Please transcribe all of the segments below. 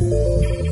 Thank you.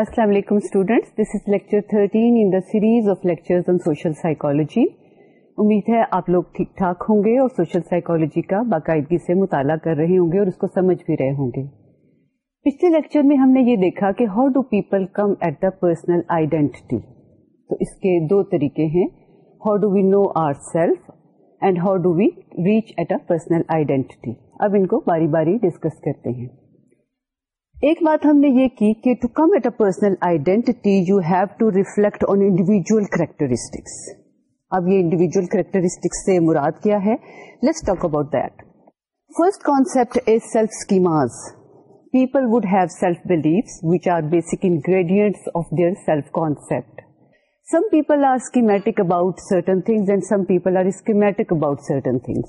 السلام علیکم students this is lecture 13 in the series of lectures on social psychology امید ہے آپ لوگ ٹھیک ٹھاک ہوں گے اور سوشل سائیکالوجی کا باقاعدگی سے مطالعہ کر رہے ہوں گے اور اس کو سمجھ بھی رہے ہوں گے پچھلے لیکچر میں ہم نے یہ دیکھا کہ how do people come at the personal identity تو اس کے دو طریقے ہیں how do we know our self and how do we reach at a personal identity اب ان کو باری باری ڈسکس کرتے ہیں ایک بات ہم نے یہ come at a identity you have to reflect on basic characteristics of their schematic about certain things and some people are schematic about certain things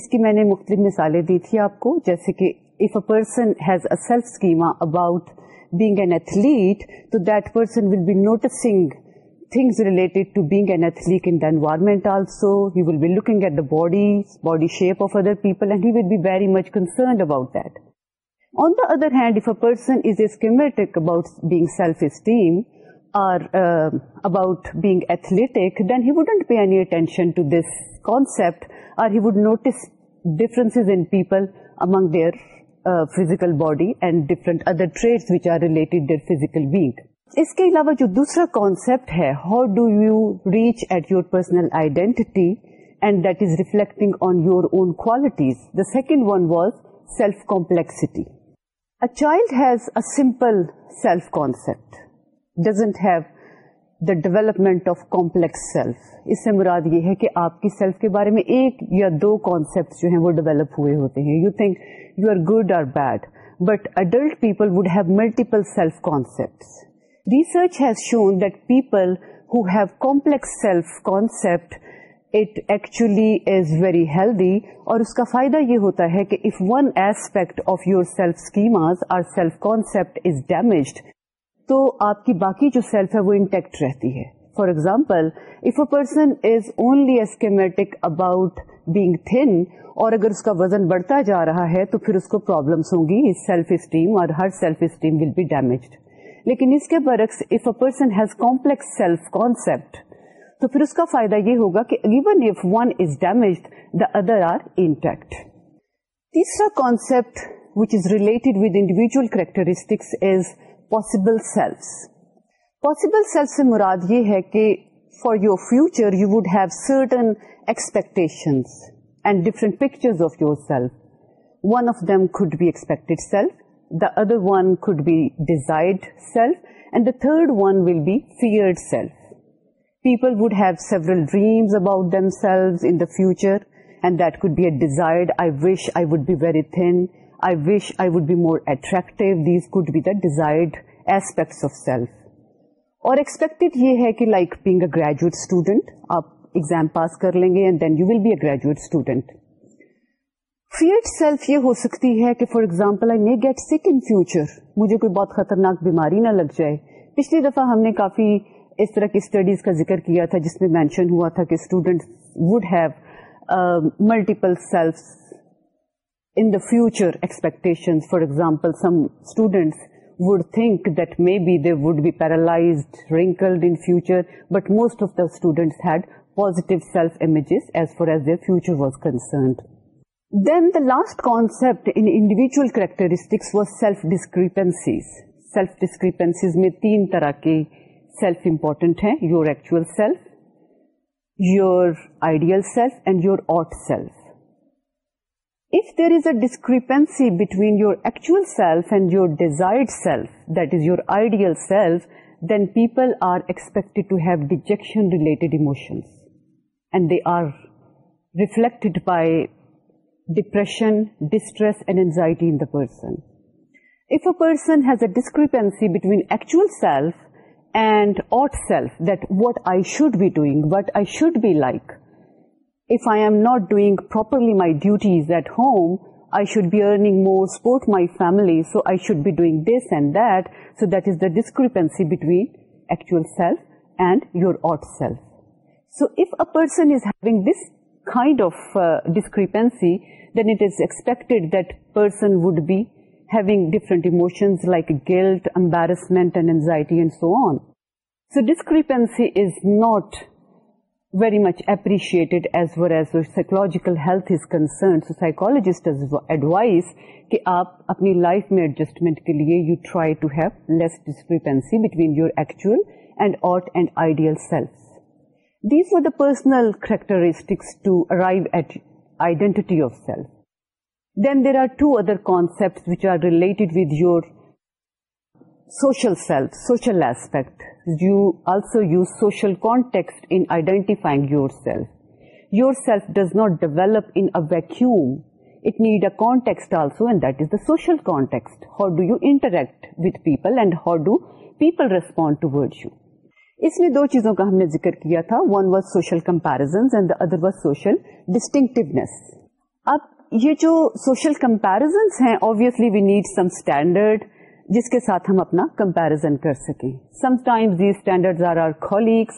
اس کی میں نے مختلف مثالیں دی تھی آپ کو جیسے کہ If a person has a self-schema about being an athlete, so that person will be noticing things related to being an athlete in the environment also. He will be looking at the body shape of other people, and he will be very much concerned about that. On the other hand, if a person is schematic about being self-esteem or uh, about being athletic, then he wouldn't pay any attention to this concept, or he would notice differences in people among their physical body and different other trait which are related physical being اس کے علاوہ جو دوسرا concept ہے how do you reach at your personal identity and that is reflecting on your own qualities the second one was self complexity a child has a simple self concept doesn't have the development of complex self اس سے مراد یہ ہے کہ آپ کی self کے بارے میں ایک یا دو کانسیپٹ جو ہیں وہ ڈیولپ ہوئے ہوتے ہیں you think you are good اور bad but adult people would have multiple self concept research has shown that people who have complex self concept it actually is very healthy اور اس کا فائدہ یہ ہوتا ہے کہ if one aspect of your self schemas or self concept is damaged تو آپ کی باقی جو سیلف ہے وہ انٹیکٹ رہتی ہے for example if a person is only schematic about being thin اور اگر اس کا وزن بڑھتا جا رہا ہے تو پھر اس کو پرابلمس ہوں گی سیلف اسٹیم اور her self esteem will be damaged لیکن اس کے برعکس if a person has complex self concept تو پھر اس کا فائدہ یہ ہوگا کہ even if one is damaged the other are intact تیسرا concept which is related with individual characteristics is possible selves possible self سے مراد یہ ہے کہ for your future other one could be desire people would have several dreams about in the future and that کوئی wish I would be very think like graduate student آپ exam pass کر لیں گے کہ for example I may get sick in خطرناک بیماری نہ لگ جائے پچھلی دفعہ ہم نے کافی اس طرح کی اسٹڈیز کا ذکر کیا تھا جس میں مینشن ہوا تھا کہ student would have multiple self in the future expectancies for example some students would think that may be would be paralyse wrinkled in future but most of the student had positive self images as far as their future was concerned then the last concept individual characteristics was self discrepancies self discrepancies میں تین طرح کے self important ہیں your actual self your ideal self and your ought self If there is a discrepancy between your actual self and your desired self, that is your ideal self, then people are expected to have dejection-related emotions. And they are reflected by depression, distress, and anxiety in the person. If a person has a discrepancy between actual self and ought self, that what I should be doing, what I should be like, if I am not doing properly my duties at home, I should be earning more, support my family, so I should be doing this and that. So that is the discrepancy between actual self and your ought self. So if a person is having this kind of uh, discrepancy, then it is expected that person would be having different emotions like guilt, embarrassment and anxiety and so on. So discrepancy is not very much appreciated as well as you psychological health is concerned psychologist advise کہ آپ اپنی life میں adjustment کے لیے you try to have less discrepancy between your actual and ought and ideal self these are the personal characteristics to arrive at identity of self then there are two other concept which are related with your social self social aspect you also use social in in identifying your self your self does not develop It it need a also and that is the context how do you interact with people and how do people respond toward you اس میں دو چیزوں کا ہم نے ذکر کیا تھا one was social comparison and the other was social distinctiveness اب یہ جو سوشل کمپیرزنس ہیں obviously we need some standard جس کے ساتھ ہم اپنا کمپیرزن کر سکیں some time the standard are our colleagues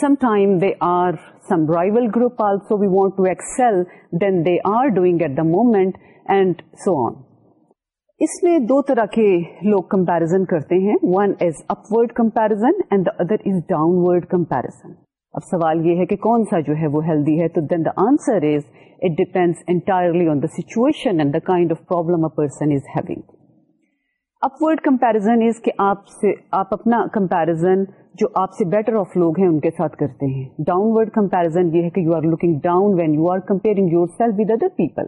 some time they are some rival group also we want to excel than they are doing at the moment and so on اس میں دو طرح کے لوگ کمپیرزن کرتے ہیں one is upward comparison and the other is downward comparison اب سوال یہ ہے کہ کون سا جو ہے وہ ہیلدی ہے تو then the answer is it depends entirely on the situation and the kind of problem person is having upward comparison is کہ آپ سے آپ اپنا کمپیرزن جو آپ سے بیٹر آف لوگ ہیں ان کے ساتھ کرتے ہیں ڈاؤن ورڈ کمپیرزن یہ ہے کہ you are looking down when you are comparing your self with other people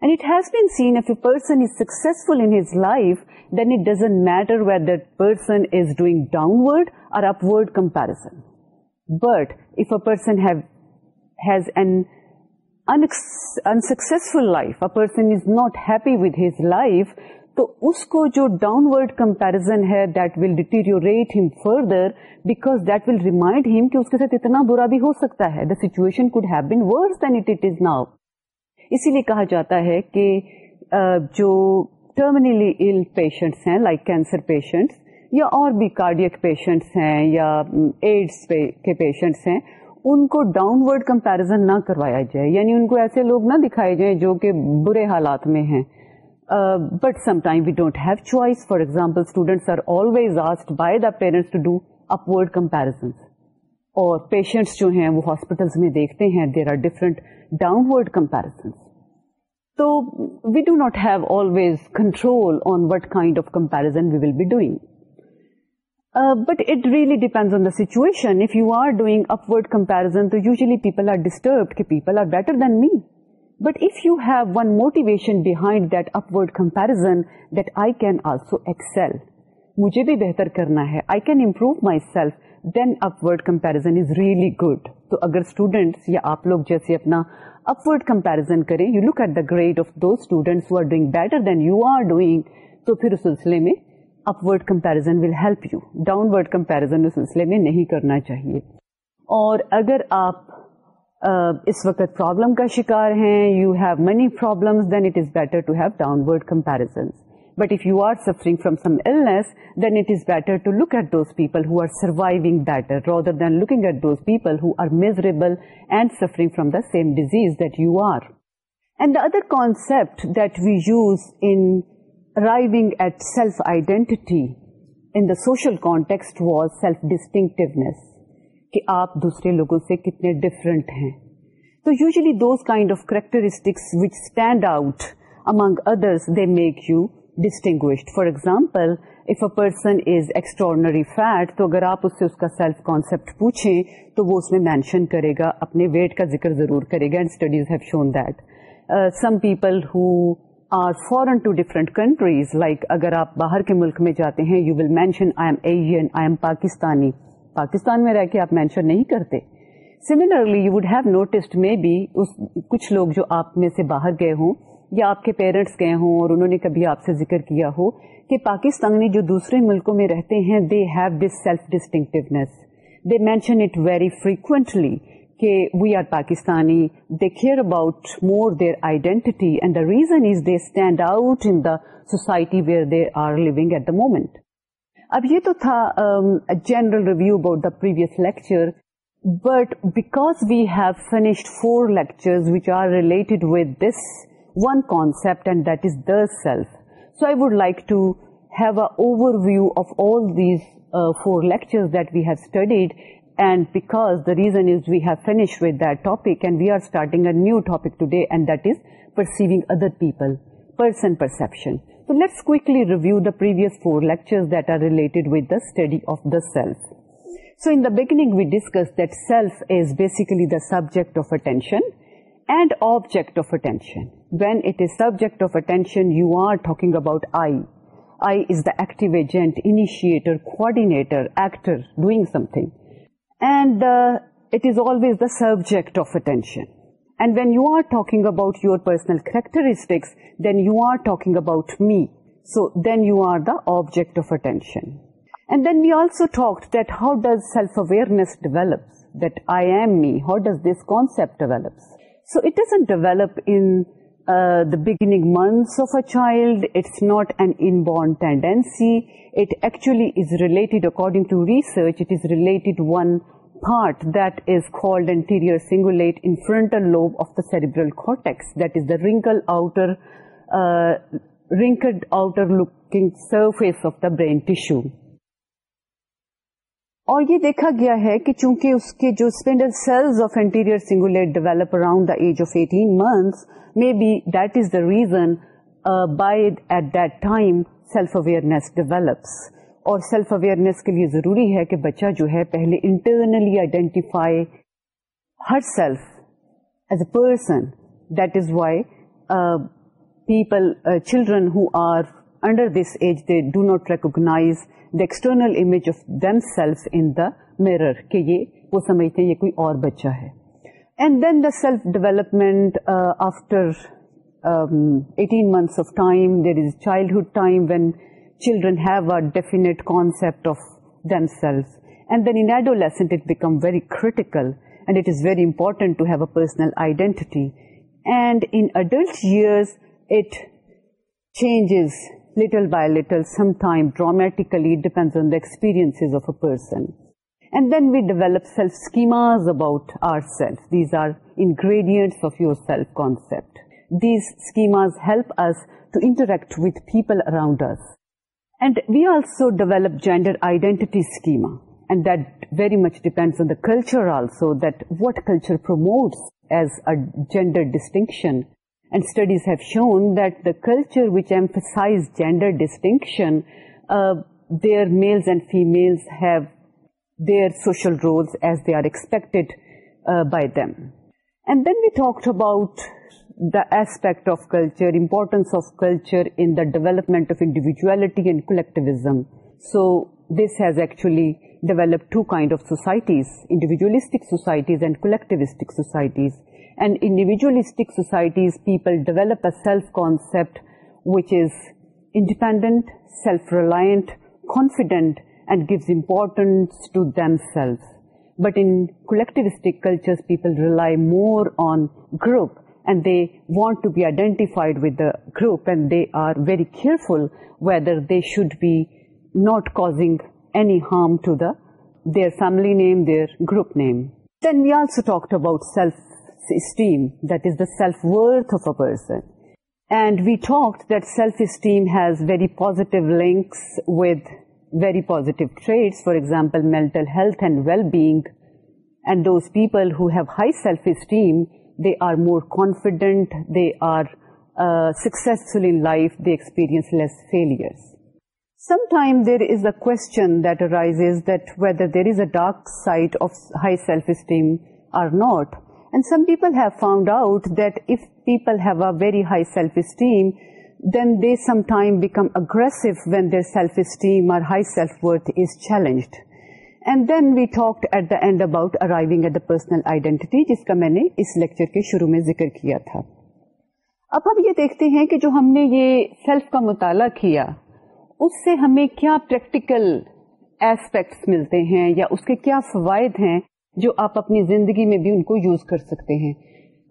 and it has been seen if a person is successful in his life then it doesn't matter what that person is doing downward اور upward comparison but if a person has an unsuccessful life, a person is not happy with his life, تو اس کو جو downward comparison ہے that will deteriorate him further because that will remind him کہ اس کے ساتھ اتنا برا بھی ہو سکتا ہے the situation could have been worse then it it is now اسی لیے کہا جاتا ہے کہ جو ٹرمینلی ال پیشنٹس ہیں لائک کینسر پیشنٹس یا اور بھی کارڈیک پیشنٹس ہیں یا ایڈس کے پیشنٹس ہیں ان کو ڈاؤن ورڈ کمپیرزن نہ کروایا جائے یعنی ان کو ایسے لوگ نہ دکھائے جائیں جو کہ برے حالات میں ہیں but some time we don't have choice for example by the parents اور پیشنٹس جو ہیں وہ ہاسپیٹل میں دیکھتے ہیں there are different downward compare not have always control on what kind of comparison we will be doing but it really depend on the situation upward comparison people are disturbed people than me but if you have one motivation behind upward compare excel مجھے بھی بہتر کرنا ہے I can improve my self then upward compare good تو اگر students یا آپ لوگ جیسے اپنا اپورڈ کمپیرزن کریں you look at the grade of دوسرے تو پھر اس سلسلے upward comparison will help you downward comparison اس سلسلے میں نہیں کرنا چاہیے اور اگر آپ اس وقت پرابلم کا شکار ہیں you have ward comparison but if you are suffering then it better rather than looking at those miserable and suffering from the same disease that you are and the other concept that we use the self context was self distinctiveness کہ آپ دوسرے لوگوں سے کتنے different ہیں تو usually those kind of characteristics which stand out among they make you distinct for example if a person is extraordinary fat تو اگر آپ اس سے اس کا سیلف پوچھیں تو وہ اس میں مینشن کرے گا اپنے ویٹ کا ذکر ضرور کرے گا and studies have shown that some people who are foreign to different countries like اگر آپ باہر کے ملک میں جاتے ہیں you will mention I am Asian I am Pakistani Pakistan میں رہ کے آپ مینشن نہیں کرتے similarly you would have noticed میں بھی اور انہوں نے کبھی آپ سے ذکر کیا ہو کہ پاکستانی جو دوسرے ملکوں میں رہتے ہیں they have this self distinctiveness they mention it very frequently کہ we are Pakistani they care about more their identity and the reason is they stand out in the society where they are living at the moment اب یہ تو تھا general review about the previous lecture but because we have finished four lecture which are related with this one concept and that is the self so I would like to have a over view of all these four lecture that we have studied and because the reason is we have finish with that topic and we are starting a new topic today and that is perceiving other people person perception so let's review four lecturing self is basically the subject and object attention what it subject you are talk about I is داٹنٹر کوڈینےز the subject And when you are talking about your personal characteristics, then you are talking about me. So then you are the object of attention. And then we also talked that how does self-awareness develop, that I am me, how does this concept develop? So it doesn't develop in uh, the beginning months of a child. It's not an inborn tendency. It actually is related, according to research, it is related one that that is called anterior cingulate in frontal lobe of the cerebral that that is the wrinkle uh, outer outer looking surface of the brain tissue اور یہ دیکھا گیا ہے کہ چونکہ اس کے جو spindle cells of anterior cingulate develop around the age of eighteen months may be that is the reason by at that time self awareness develops اور سیلف اویئرنیس کے لیے ضروری ہے کہ بچہ جو ہے پہلے internally identify her self as a person that is why people children who are under this age they do not recognise the external image of them self in the mirror کہ یہ وہ سمجھتے ہیں یہ کوئی اور بچہ ہے and then the self development after eighteen months of time there is childhood time when children have a defined personal identity and N adult years it change little by little sometime dramatically depends on the experience person and then we develop self schemas about our these are ingredients of your self concept these schemas help us to interact with people around us And we also develop gender identity schema, and that very much depends on the culture also, that what culture promotes as a gender distinction. And studies have shown that the culture which emphasizes gender distinction, uh, their males and females have their social roles as they are expected uh, by them. And then we talked about the aspect of culture, importance of culture in the development of individuality and collectivism. So this has actually developed two kinds of societies, individualistic societies and collectivistic societies. And individualistic societies, people develop a self-concept which is independent, self-reliant, confident, and gives importance to themselves. But in collectivistic cultures, people rely more on group and they want to be identified with the group, and they are very careful whether they should be not causing any harm to their family name, their group name. Then we also talked about self-esteem, that is the self-worth of a person. And we talked that self-esteem has very positive links with very positive traits, for example, mental health and well-being. And those people who have high self-esteem they are more confident, they are uh, successful in life, they experience less failures. Sometimes there is a question that arises that whether there is a dark side of high self-esteem or not. And some people have found out that if people have a very high self-esteem, then they sometimes become aggressive when their self-esteem or high self-worth is challenged. And then we talk at and about arriving identity جس کا میں نے اس lecture کے شروع میں ذکر کیا تھا اب ہم یہ دیکھتے ہیں کہ جو ہم نے یہ سیلف کا مطالعہ کیا اس سے ہمیں کیا پریکٹیکل ایسپیکٹس ملتے ہیں یا اس کے کیا فوائد ہیں جو آپ اپنی زندگی میں بھی ان کو یوز کر سکتے ہیں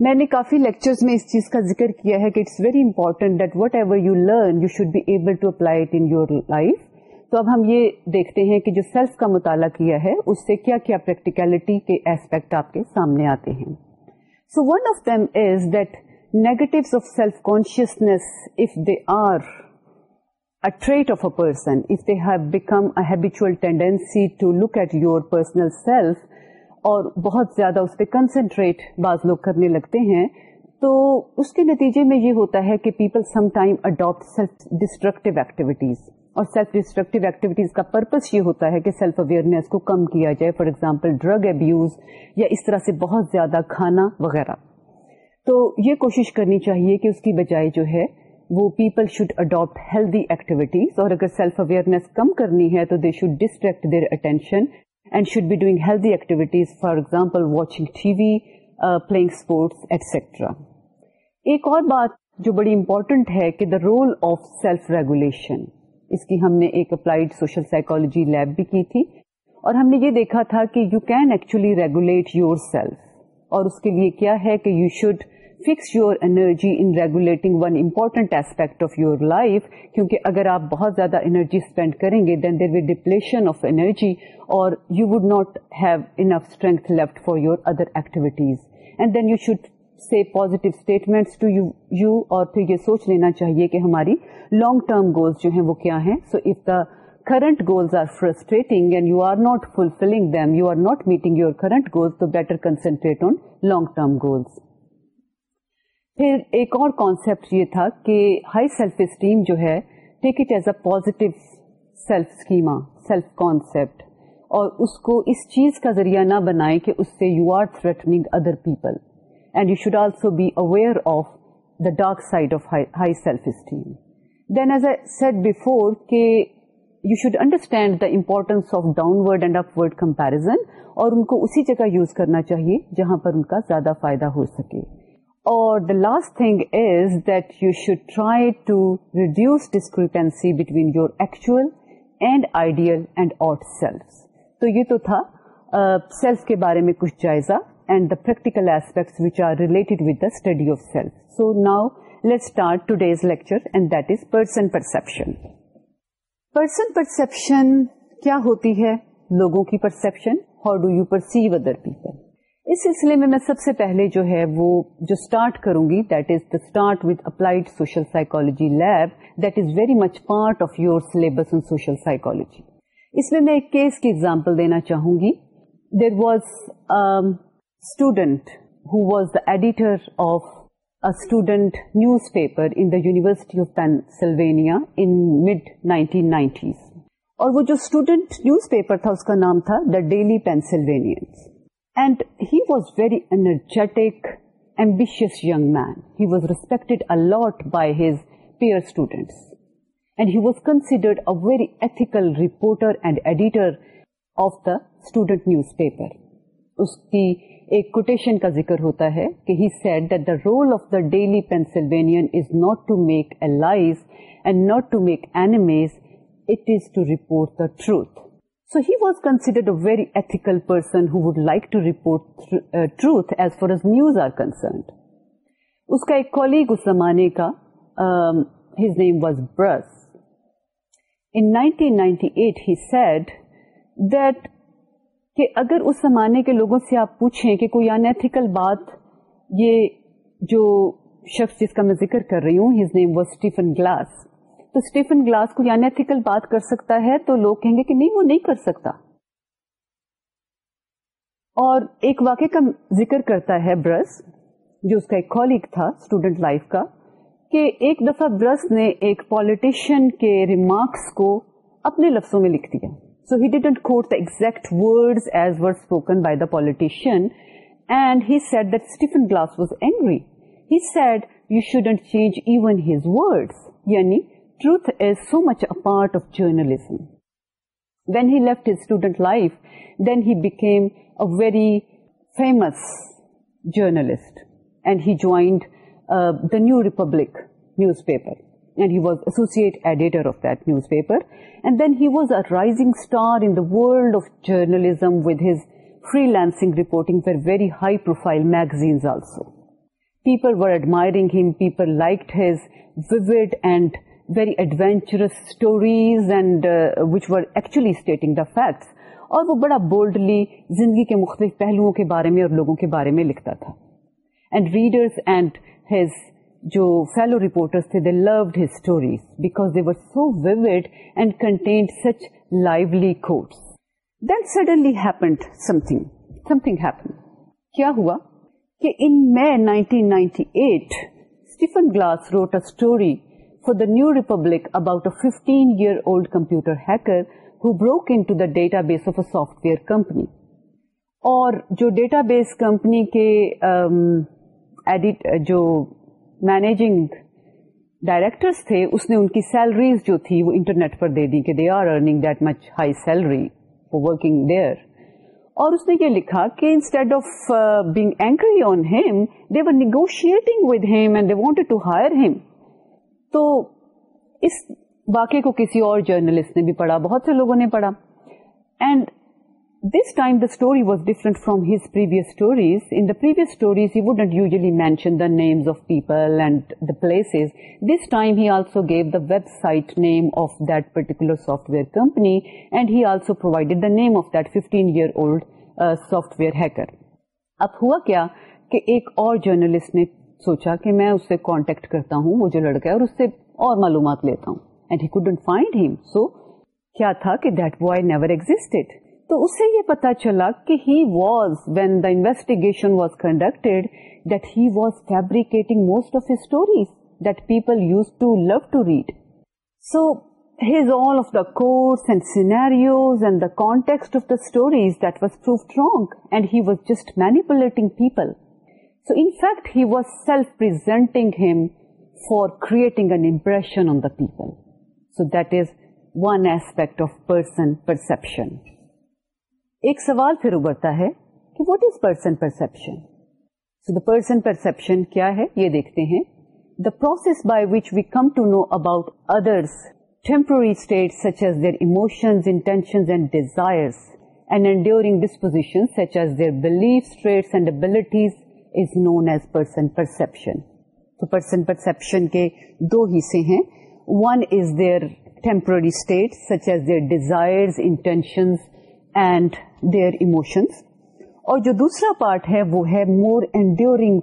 میں نے کافی لیکچرز میں اس چیز کا ذکر کیا ہے کہ it's very important that whatever you learn you should be able to apply it in your life تو اب ہم یہ دیکھتے ہیں کہ جو سیلف کا مطالعہ کیا ہے اس سے کیا کیا پریکٹیکلٹی کے ایسپیکٹ آپ کے سامنے آتے ہیں so one of them is that negative of self consciousness if they are person, of a person have become habitual tendency to look at your personal self اور بہت زیادہ اس پہ کنسنٹریٹ بعض لوگ کرنے لگتے ہیں تو اس کے نتیجے میں یہ ہوتا ہے کہ people some time adapt self destructive activities اور سیلف ڈسٹرکٹیو ایکٹیویٹیز کا پرپز یہ ہوتا ہے کہ سیلف اویئرنیس کو کم کیا جائے فار ایگزامپل ڈرگ ابیوز یا اس طرح سے بہت زیادہ کھانا وغیرہ تو یہ کوشش کرنی چاہیے کہ اس کی بجائے جو ہے وہ people should adapt healthy activities اور اگر سیلف اویئرنیس کم کرنی ہے تو they should distract their attention and should be doing healthy activities for example watching T V playing sports etcetera ایک اور بات جو بڑی امپورٹنٹ ہے کہ the role of self regulation اس کی ہم نے ایک اپلائیڈ سوشل سائیکالوجی لیب بھی کی تھی اور ہم نے یہ دیکھا تھا کہ you can actually regulate your self اور اس کے لیے کیا ہے کہ you should fix your energy in regulating one important aspect of your life کیونکہ اگر آپ بہت زیادہ انرجی اسپینڈ کریں گے then there we depletion of energy اور you would not have enough strength left for your other activities and then you should say positive statements اور پھر یہ سوچ لینا چاہیے کہ ہماری لانگ ٹرم گولز جو ہیں وہ کیا ہیں so if the current goals are frustrating and you are not fulfilling them you are not meeting your current goals تو better concentrate on long term goals پھر ایک اور کانسیپٹ یہ تھا کہ ہائی سیلف اسٹیم جو ہے take it as a positive self schema self concept اور اس کو اس چیز کا ذریعہ نہ بنائیں کہ اس سے you are threatening other people and you should also be aware of the dark side of high self esteem then as a you should understand the importance of downward and upward comparison اور ان کو اسی جگہ use کرنا چاہیے جہاں پر ان کا زیادہ فائدہ ہو سکے اور the last thing is that you should try to reduce discrepancy between your actual and ideal and ought self تو یہ تو تھا سیلف uh, کے بارے میں کچھ جائزہ and the practical aspects which are relate واٹڈیز lecture person perception کیا ہوتی ہے لوگوں کی perception how do you perceive other people اس سلسلے میں میں سب سے پہلے جو ہے وہ جو اسٹارٹ کروں گی applied social psychology lab that is very much part of your syllabus اس میں میں ایک کیس کی ایگزامپل دینا چاہوں گی there was student who was the editor of student news paper university of Pennsylvania تھا اس کا نام تھا the Daily and he was very energetic ambitious young man he was respected a lot by his peer students and he was considered a very ethical reporter and editor of the student news paper اس کی ایک quotation کا ذکر ہوتا ہے کہ he said that the the role of daily is is not not to to to to make make a a لائز and enemies it report report the truth truth so he was considered very person who would like as far pact news are concerned اس کا ایک colleague اس زمانے کا his name was برس in 1998 he said that کہ اگر اس زمانے کے لوگوں سے آپ پوچھیں کہ کوئی بات یہ جو شخص جس کا میں ذکر کر رہی ہوں ہز نیم اسٹیفن گلاس تو اسٹیفن گلاس کو انیتھیکل بات کر سکتا ہے تو لوگ کہیں گے کہ نہیں وہ نہیں کر سکتا اور ایک واقعہ کا ذکر کرتا ہے برس جو اس کا ایک کالیگ تھا اسٹوڈنٹ لائف کا کہ ایک دفعہ برس نے ایک پالیٹیشین کے ریمارکس کو اپنے لفظوں میں لکھ دیا so didn't code داگز as why the politician change یعنی truth is so much a part of journalism then hate life then him a very famous journalist and he جو New Republic newspaper and he was associate were actually stating the facts اور وہ بڑا boldly زندگی کے مختلف پہلوؤں کے بارے میں اور لوگوں کے بارے میں لکھتا تھا اینڈ ریڈرز اینڈ جو فیلو تھے they they loved his stories because were so and such lively then suddenly happened some some thing thing happen کیا ہوا کہ ان Stephen Glass wrote a for the New Republic اباؤٹین year old computer the database of a software company اور جو database company کے managing directors تھے اس نے ان کی سیلریز جو تھی وہ انٹرنیٹ پر دے دی کہ they are earning that much high salary for working there اور اس نے یہ لکھا کہ instead of being angry on him they were negotiating with him and they wanted to hire him تو اس واقعے کو کسی اور جرنلسٹ نے بھی پڑھا بہت سے لوگوں نے پڑھا and this time the story was different from his stories انیویئس mention place this time he website name of that particular software company and he also provided name of that fifteen year old software hacker اب ہوا کیا کہ ایک اور journalist نے سوچا کہ میں اس سے کانٹیکٹ کرتا ہوں وہ جو لڑکا ہے اور اس سے اور معلومات لیتا ہوں and hate find him so کیا تھا کہ دیٹ بوائے نیور ایگزٹیڈ تو اسے یہ پتا چلا کہ he was when the investigation was was conducted that that he fabricating most of stories people use to love to read so has all of the course and and the the context of stories that was proof wrong and he was just manipulating people so in fact he was self presenting him for creating an impression on the people so that is one aspect of person perception ایک سوال پھر ابھرتا ہے کہ what is person perception so the person perception کیا ہے یہ دیکھتے ہیں the process by which we come to know about others temporary state such as their and enduring disposition such as their belief traits and abilities is known as person perception تو person perception کے دو حصے ہیں one is their temporary state such as their intentions and their emotions اور جو دوسرا part ہے وہ ہے more and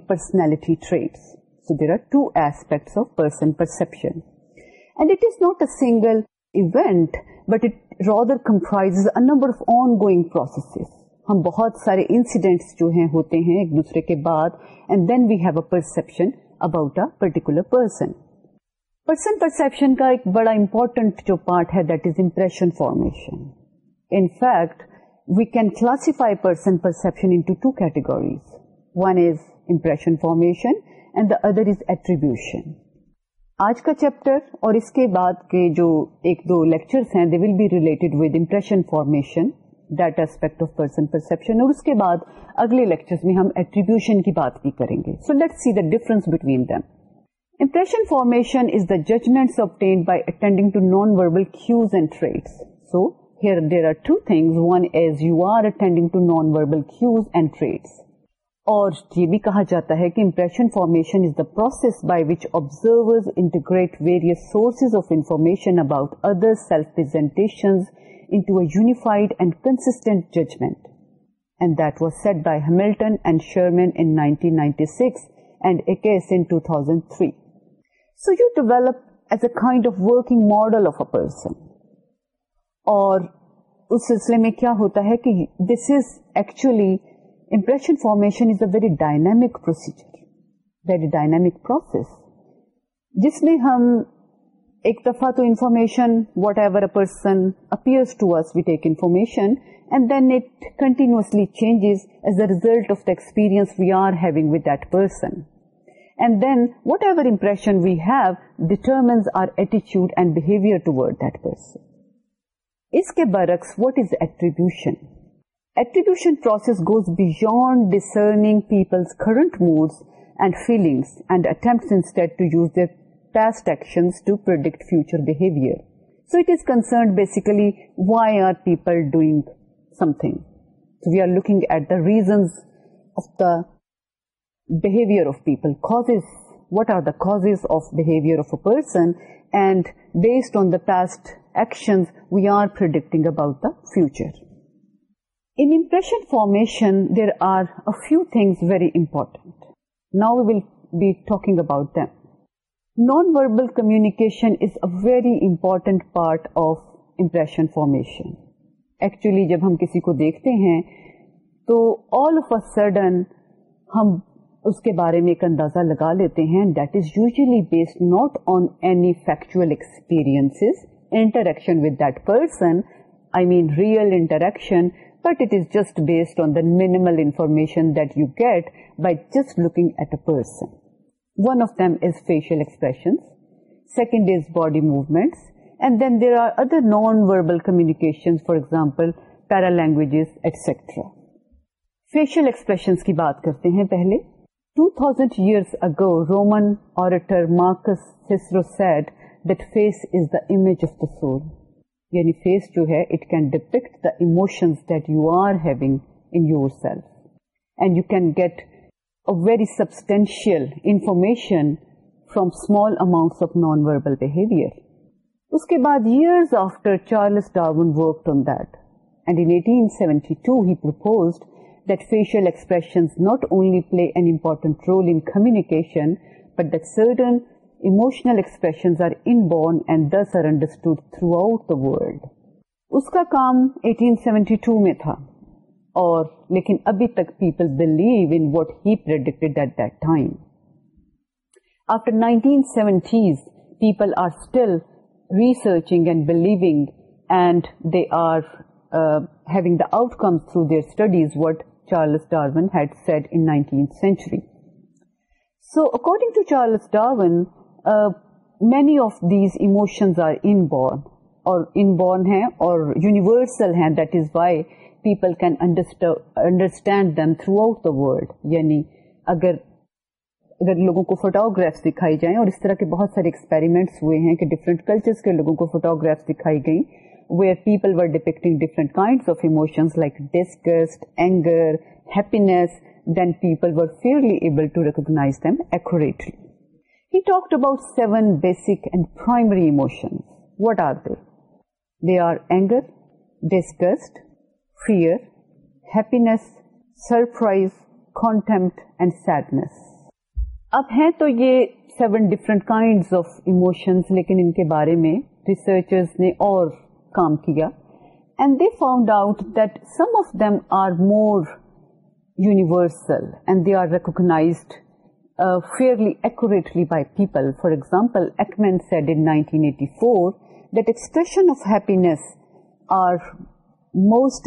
personality traits so there are two aspects of person perception and it it is not a single event but rather comprise prize number of on going processes ہم بہت سارے incidents جو ہیں ہوتے ہیں ایک دوسرے کے بعد and then we have a perception about a particular person person perception کا ایک بڑا امپورٹنٹ جو پارٹ ہے that is impression formation in fact, we can classify person perception into two categories. One is impression formation and the other is attribution. آج کا chapter اور اس کے بعد کے جو ایک دو لیکچرس ہیں they will be related with impression formation that aspect of person perception اور اس کے بعد اگلے لیکچر میں ہم ایٹریبیوشن کی بات بھی کریں گے so let see the difference between them impression formation is the judgment obtained by attending to non verbal cues and traits so here there are two thing one as you are attending to non verbal اور یہ بھی کہا جاتا ہے کہ impression formation is thus by which observers integrate various sources of information about other unified and constant judgment and that was set by Hamilton and شرمینٹینٹی six ascend three so you develop as a of working model of a person اور اس سلسلے میں کیا ہوتا ہے کہ this is actually impression formation is a very dynamic dynamic procedure very process جس میں ہم ایک دفعہ تو information information whatever a person appears to us we take and then it continuously changes as a result of the experience we are having with that person پرسنٹریشن اس کے برعکس what is attribution attribution process goes beyond discerning people current moods and feelings and attempt instead to use their past action to predict future behaviour so it is concerned basically why are people doing something we are looking at the reasons of the behaviour of people causes what are the causes of behaviour of a person and based on the past actions we are predicting about the future. In impression formation, there are a few things very important. Now we will be talking about them. Non-verbal communication is a very important part of impression formation. Actually, جب ہم کسی کو دیکھتے ہیں تو all of a sudden ہم اس کے بارے میں ایک اندازہ لگا لیتے ہیں that is usually based not on any factual experience interaction with that person I mean real interaction but it is just based on the minimal information that you get by just looking at a person one of them is facial second is body movements and then there are other non verbal communication for example para languages etcetera facial expression کی بات کرتے ہیں پہلے two thousand years ago Roman orator Marcus Cicero's so face جوٹ اینڈینٹی to he پرسپریشن play an important role انکیشن but the certain اس کا کام 1872 میں تھا اور لیکن ابھی تک are still researching through their many of these emotions are inborn اور ان بورن ہیں اور یونیورسل ہیں that is why people can understand them throughout the world یعنی اگر اگر لوگوں کو فوٹوگرافس دکھائی جائیں اور اس طرح کے بہت سارے ایکسپیریمنٹس ہوئے ہیں کہ ڈفرینٹ کلچرس کے لوگوں کو فوٹوگرافس دکھائی گئیں where people were depicting different kinds of emotions like discussed anger happiness then people were fairly able to recognise them accurately He talked about seven basic and primary emotions. What are they? They are anger, disgust, fear, happiness, surprise, contempt and sadness. اب ہیں تو یہ seven different kind of emotions لیکن ان کے بارے میں researchers نے اور کام کیا and they found out that some of them are more universal and they are recognise fairly actually by people for ایگزامپلڈ most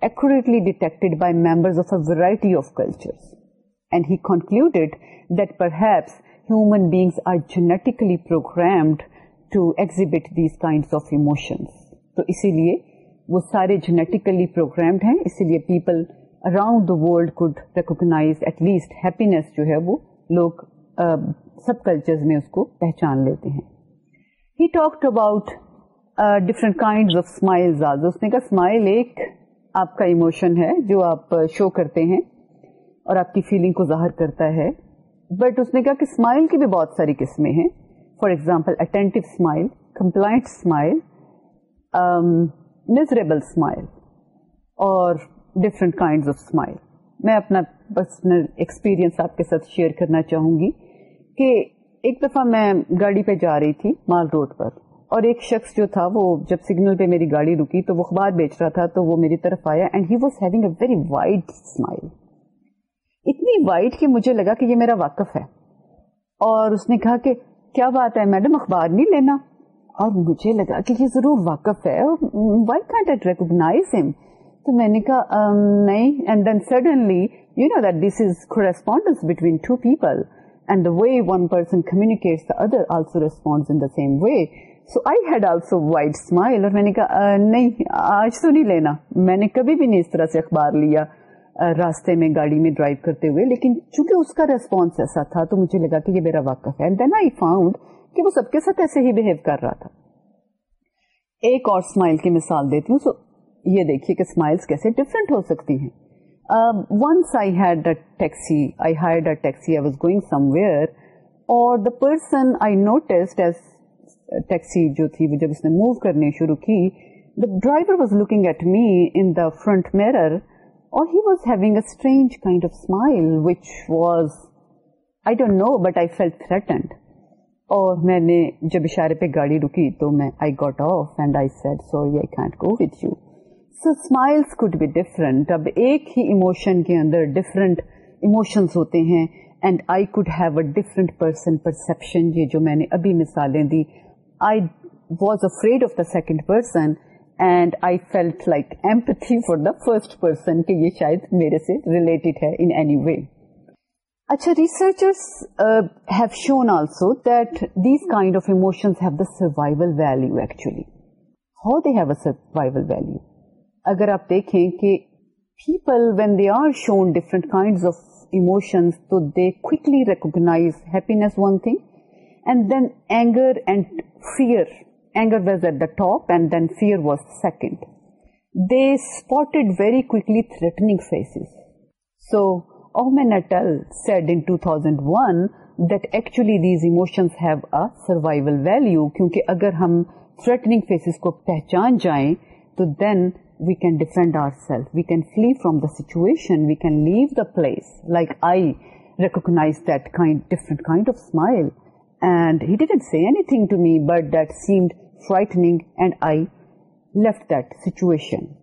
ایک ڈیٹیکٹ بائی ممبر وائٹیلوڈیڈ that perhaps human bag are genetically program to exhibit these kind of emotions تو اسی لیے وہ سارے genetically program ہیں اسی لیے people around the world could recognise at least happiness جو ہے وہ لوگ سب کلچر میں اس کو پہچان لیتے ہیں he talked about different kind of smile اس نے کہا اسمائل ایک آپ کا ایموشن ہے جو آپ شو کرتے ہیں اور آپ کی فیلنگ کو ظاہر کرتا ہے بٹ اس نے کہا کہ اسمائل کی بھی بہت ساری قسمیں ہیں for example attentive smile compliant smile miserable smile اور ڈفرنٹ کہ ایک دفعہ میں گاڑی پہ جا رہی تھی مال روڈ پر اور ایک شخص جو تھا وہ جب سگنل پہ میری گاڑی رکی تو وہ اخبار بیچ رہا تھا تو وہ میری طرف آیا اینڈ ہی مجھے لگا کہ یہ میرا واقف ہے اور اس نے کہا کہ کیا بات ہے میڈم اخبار نہیں لینا اور مجھے لگا کہ یہ ضرور واقف ہے وائی کانٹ ایٹ ریکوگنائز ہم تو میں نے کہا نہیں and then suddenly you know that this is correspondence between two people and the the the way way one person other also also in same so I had smile اور میں نے کہا نہیں آج تو نہیں لینا میں نے کبھی بھی نہیں اس طرح سے اخبار لیا راستے میں گاڑی میں ڈرائیو کرتے ہوئے لیکن چونکہ اس کا ریسپانس ایسا تھا تو مجھے لگا کہ یہ میرا واقف ہے دین آئی فاؤنڈ کہ وہ سب کے ساتھ ایسے ہی بہیو کر رہا تھا ایک اور اسمائل کی مثال دیتی ہوں سو یہ دیکھیے کہ اسمائلس کیسے ڈفرینٹ ہو سکتی ہیں once I had a a taxi taxi I I hired was going somewhere اور the person I noticed as taxi جو تھی جب اس نے موو کرنی شروع کی the driver was looking at me in the front mirror اور he was having a strange kind of smile which was I don't know but I feel threatened اور میں نے جب اشارے پہ گاڑی رکی تو میں I got off and I said sorry I can't go with you so smiles could be different اب ایک ہی ایموشن کے اندر ڈفرنٹ ہوتے ہیں ڈفرنٹ پرسن پرسپشن جو میں نے مثالیں afraid of the second person and I felt like empathy for the first person کہ یہ شاید میرے سے ریلیٹڈ ہے ان اینی وے اچھا survival value actually how they value اگر آپ دیکھیں کہ people when they are shown different kind of تو they quickly recognise one thing and then anger and fear anger was at the top and then fear was second they spot very quickly threatening faces so Atal said Atal set thousand one that actually these emotions have survival value کیونکہ اگر ہم threatening faces کو پہچان جائیں تو دین we can defend ourselves, we can flee from the situation, we can leave the place. Like I recognized that different kind of smile, and he didn't say anything to me, but that seemed frightening, and I left that situation.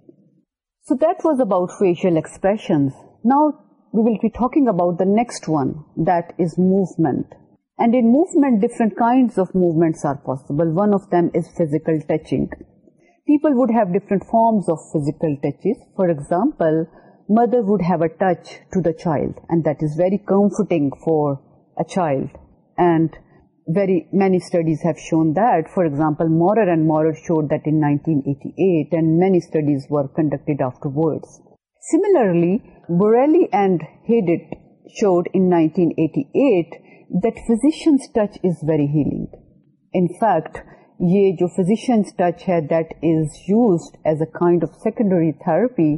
So that was about facial expressions. Now we will be talking about the next one, that is movement. And in movement, different kinds of movements are possible. One of them is physical touching people would have different forms of physical touches. For example, mother would have a touch to the child, and that is very comforting for a child. And very many studies have shown that. For example, Maurer and Maurer showed that in 1988, and many studies were conducted afterwards. Similarly, Borelli and Heydit showed in 1988 that physician's touch is very healing. In fact, یہ جو physicians touch ہے that is used as a kind of secondary therapy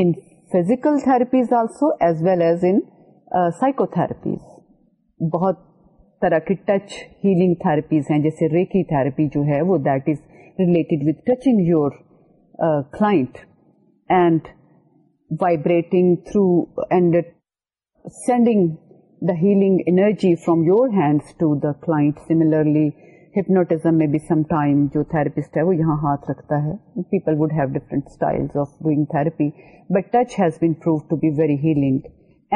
in physical therapies also as well as in psychotherapies بہت طرح کی touch healing therapies ہیں جیسے reiki therapy جو ہے وہ that is related with touching your client and vibrating through and sending the healing energy from your hands to the client similarly hypnotism میں بھی سم ٹائم جو تھراپسٹ ہے وہ یہاں ہاتھ رکھتا ہے people would have different style of doing therapy but touch has been prove to be very healing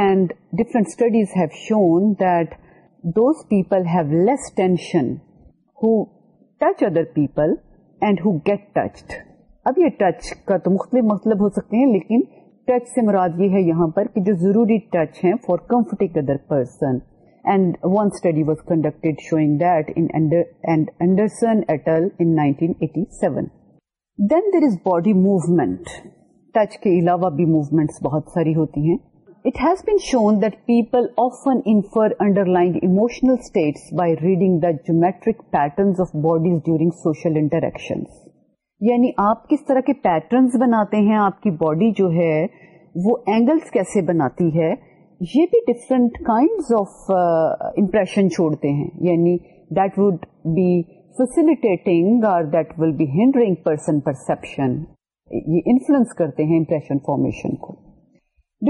and different studies have shown that those people have less tension who touch other people and who get touched اب یہ touch کا تو مختلف مطلب ہو سکتے ہیں لیکن touch سے مراد یہ ہے یہاں پر کہ جو ضروری ٹچ ہیں for comforting other person and one study was conducted شوئنگ and Anderson eighty seven then there is body movement touch کے علاوہ بھی موومینٹس بہت ساری ہوتی ہیں it has been shown people often underline emotional by reading the geometric patterns of bodies during social interaction یعنی آپ کس طرح کے پیٹرنس بناتے ہیں آپ کی باڈی جو ہے وہ اینگلس کیسے بناتی ہے یہ بھی ڈفرنٹ کائنڈ آف امپریشن چھوڑتے ہیں یعنی دیٹ وڈ بی فیسلٹیٹنگ اور that will be hindering person perception یہ انفلوئنس کرتے ہیں امپریشن فارمیشن کو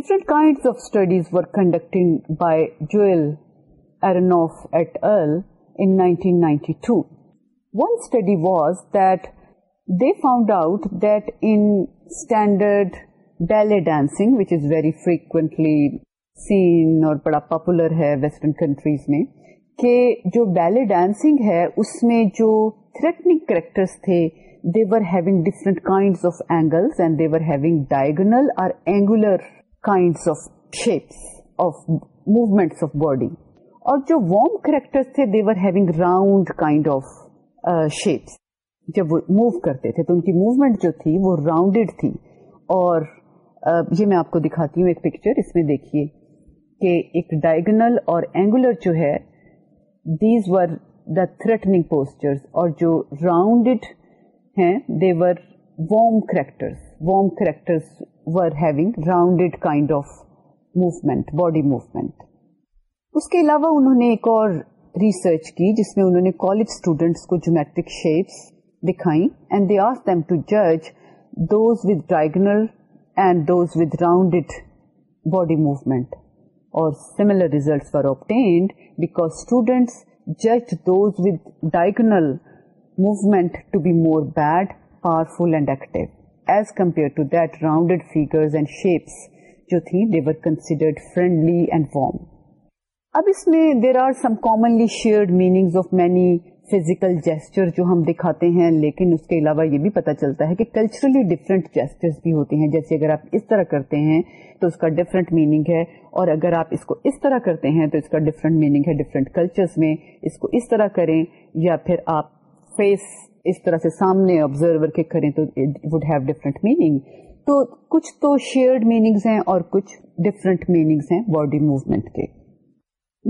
different kind of studies were conducting by Joel Aronoff et al in 1992 one study was that they found out that in standard ballet dancing which is very frequently seen اور بڑا popular ہے western countries میں کہ جو بیلے dancing ہے اس میں جو threatening characters تھے they were having different kind of angles and they were having diagonal اور angular kind of shapes of of movements body اور جو وارم کریکٹرس تھے they were having round kind of shapes جب وہ move کرتے تھے تو ان کی موومینٹ جو تھی وہ راؤنڈیڈ تھی اور uh, یہ میں آپ کو دکھاتی ہوں ایک پکچر اس میں دیکھیے کہ ایک ڈائگنل اور اینگولر جو ہے these were the threatening posture اور جو راؤنڈیڈ ہیں they were warm character warm character were having rounded kind of movement body movement اس کے علاوہ انہوں نے ایک اور ریسرچ کی جس میں انہوں نے کالج اسٹوڈینٹس کو جومیٹرک شیپس دکھائیں and they ask them to جج those with diagonal and those with rounded body movement similar result and students just those with diagonal movement to be more bad powerful and active as compare to that rounded figures and shapes جو تھیں they were considered friendly and warm اب اس میں there are some commonly shared meanings of many physical gesture جو ہم دکھاتے ہیں لیکن اس کے علاوہ یہ بھی پتا چلتا ہے کہ کلچرلی ڈفرینٹ جیسچر بھی ہوتے ہیں جیسے اگر آپ اس طرح کرتے ہیں تو اس کا ڈفرینٹ میننگ ہے اور اگر آپ اس کو اس طرح کرتے ہیں تو اس کا ڈفرینٹ میننگ ہے ڈفرینٹ کلچر میں اس کو اس طرح کریں یا پھر آپ فیس اس طرح سے سامنے آبزرور کے کریں تو وڈ ہیو ڈفرینٹ میننگ تو کچھ تو شیئرڈ میننگس ہیں اور کچھ ڈفرینٹ میننگس باڈی موومینٹ کے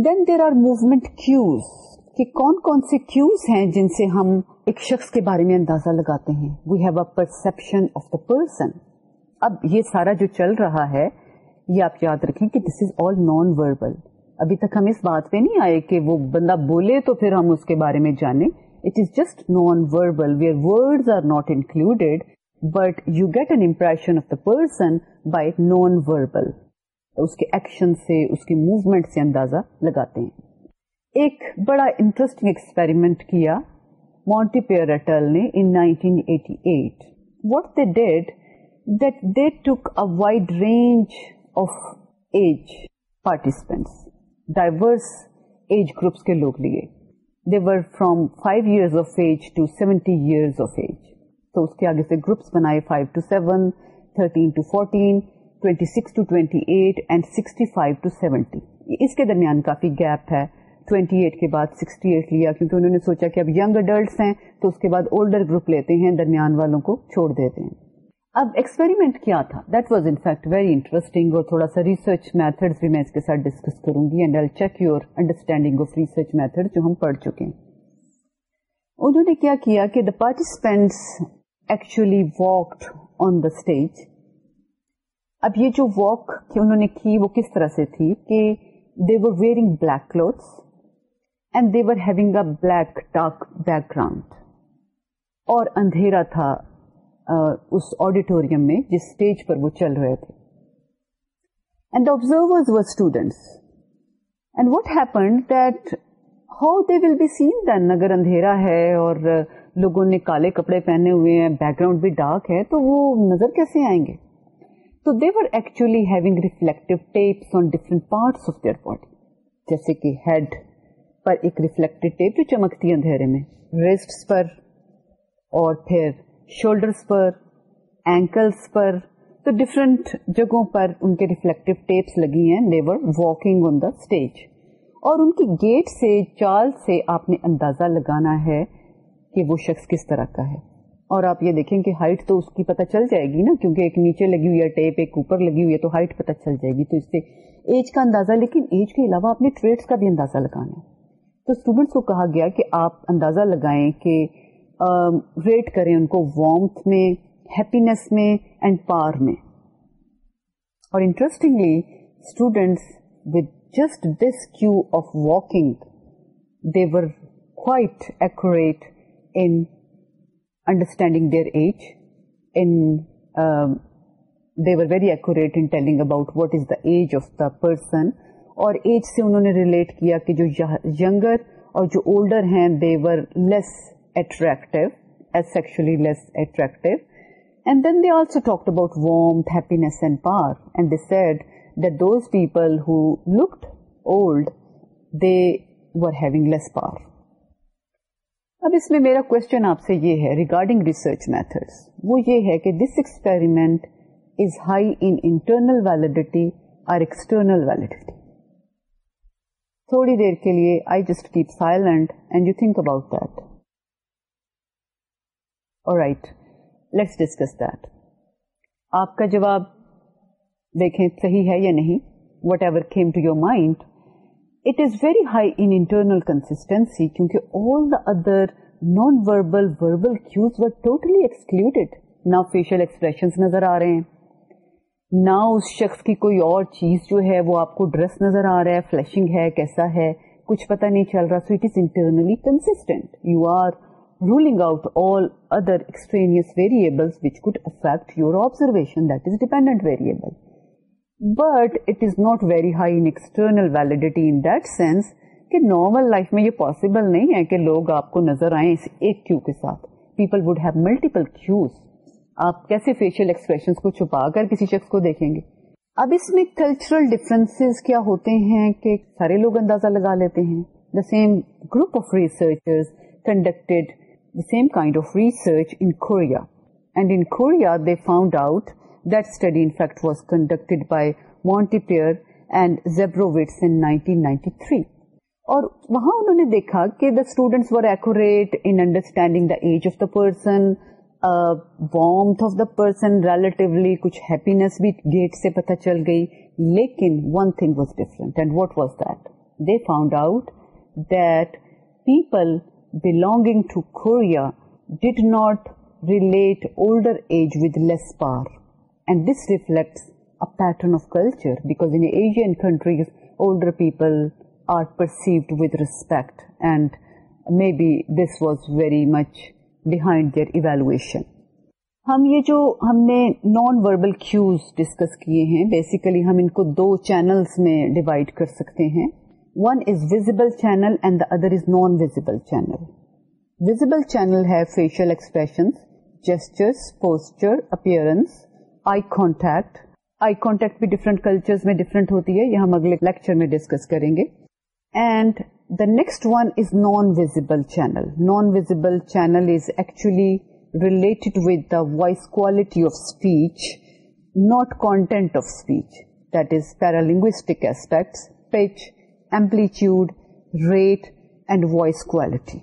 then there are movement cues کہ کون کون سے کیوز ہیں جن سے ہم ایک شخص کے بارے میں اندازہ لگاتے ہیں we have a perception of the person اب یہ سارا جو چل رہا ہے یہ آپ یاد رکھیں کہ this is all non verbal ابھی تک ہم اس بات پہ نہیں آئے کہ وہ بندہ بولے تو پھر ہم اس کے بارے میں جانیں it is just non verbal where word are not included but you get an impression of the person by non verbal اس کے ایکشن سے اس کے موومنٹ سے اندازہ لگاتے ہیں ایک بڑا انٹرسٹنگ ایکسپیریمنٹ کیا مونٹی پیئرٹل نے in 1988 what they did that they took a wide range of age participants diverse age groups کے لوگ لیے دے ور from five years of age to seventy years of age تو اس کے آگے سے گروپس بنائے five to seven thirteen to fourteen twenty six to twenty eight and sixty five to seventy اس کے درمیان کافی گیپ ہے 28 کے بعد 68 لیا کیونکہ انہوں نے سوچا کہ اب ینگ اڈلٹس ہیں تو اس کے بعد اولڈر گروپ لیتے ہیں درمیان والوں کو چھوڑ دیتے ہیں اب ایکسپیریمنٹ کیا تھا that was in fact very interesting اور تھوڑا سا ریسرچ میتھڈ بھی میں اس کے ساتھ ڈسکس کروں گی and I check your understanding of research method جو ہم پڑھ چکے ہیں انہوں نے کیا کیا کہ the participants actually walked on the stage اب یہ جو واک انہوں نے کی وہ کس طرح سے تھی کہ they wearing black clothes black dark background اور اندھیرا تھا اس آڈیٹوریم میں جس اسٹیج پر وہ چل رہے تھے اندھیرا ہے اور لوگوں نے کالے کپڑے پہنے ہوئے ہیں بیک گراؤنڈ بھی ڈارک ہے تو وہ نظر کیسے آئیں گے تو دے ور ایکچولی باڈی جیسے کہ ہیڈ پر ایک ریفلیکٹ جو چمکتی ہے اندھیرے میں ریسٹ پر اور پھر شولڈرس پر اینکلس پر تو ڈفرنٹ جگہوں پر ان ان کے ریفلیکٹو ٹیپس لگی ہیں واکنگ آن دا اسٹیج اور کی گیٹ سے سے چال آپ نے اندازہ لگانا ہے کہ وہ شخص کس طرح کا ہے اور آپ یہ دیکھیں کہ ہائٹ تو اس کی پتہ چل جائے گی نا کیونکہ ایک نیچے لگی ہوئی ہے ٹیپ ایک اوپر لگی ہوئی ہے تو ہائٹ پتہ چل جائے گی تو اس سے ایج کا اندازہ لیکن ایج کے علاوہ آپ نے ٹریٹس کا بھی اندازہ لگانا ہے تو اسٹوڈینٹس کو کہا گیا کہ آپ اندازہ لگائیں کہ ویٹ کریں ان کو وارمتھ میں ہیپینس میں اینڈ پار میں اور interestingly students with just this cue of walking were quite accurate in understanding their age in were very in telling about what is age of the person اور age سے انہوں نے relate کیا کہ جو یگر اور جو اولڈر ہیں they were less as sexually less attractive and then they also talk about warm who looked old they were having less power اب اس میں میرا کوشچن آپ سے یہ ہے ریگارڈنگ ریسرچ میتھڈ وہ یہ ہے کہ this experiment is high internal validity اور ایکسٹرنل ویلڈیٹی تھوڑی دیر کے لیے I just keep silent and you think about that اور رائٹ لیٹس ڈسکس دیٹ آپ کا جواب دیکھیں صحیح ہے یا نہیں whatever came to your mind it is very high internal consistency کیونکہ all the other non verbal verbal cues excluded نہ فیشیل ایکسپریشن نظر آ رہے ہیں نہ اس شخص کی کوئی اور چیز جو ہے وہ آپ کو ڈریس نظر آ رہا ہے فلشنگ ہے کیسا ہے کچھ پتہ نہیں چل رہا so it is internally constant you are ruling out all other extraneous variable observation that is dependent variable but it is not very high in in external that sense کہ نارمل لائف میں یہ possible نہیں ہے کہ لوگ آپ کو نظر آئیں اس ایک کیو کے ساتھ people would have multiple cues آپ کیسے فیشیل ایکسپریشن کو چھپا کر کسی شخص کو دیکھیں گے اب اس میں کلچرل ڈفرینس کیا ہوتے ہیں کہ سارے لوگ اندازہ لگا لیتے ہیں the same group of researchers conducted the same kind of research in Korea and in Korea they found out that study in fact was conducted by Montepare and Zebrowitz in 1993 اور وہاں انہوں نے دیکھا کہ the students were accurate understanding the age of the person warmth of the person relatively کچھ happiness بھی gait سے پتہ چل گئی لیکن one thing was different and what was that they found out that people belonging to Korea did not relate older age with less power and this reflects pattern of culture Asian people are perceived with respect and may be this was very much behind their evolution ہم یہ جو ہم نے non verbal cues discuss کیے ہیں basically ہم ان کو دو channels میں ڈیوائڈ کر سکتے ہیں one is visible channel and the other is non visible channel visible channel ہے facial expression gestures posture appearance eye contact eye contact بھی ڈفرنٹ کلچر میں ڈفرینٹ ہوتی ہے یہ ہم اگلے لیکچر میں ڈسکس کریں گے and next one is non visible channel non visible channel is actually related with the voice quality of speech not content of speech that is para لنگوئسٹکٹ pitch amplitude rate and voice quality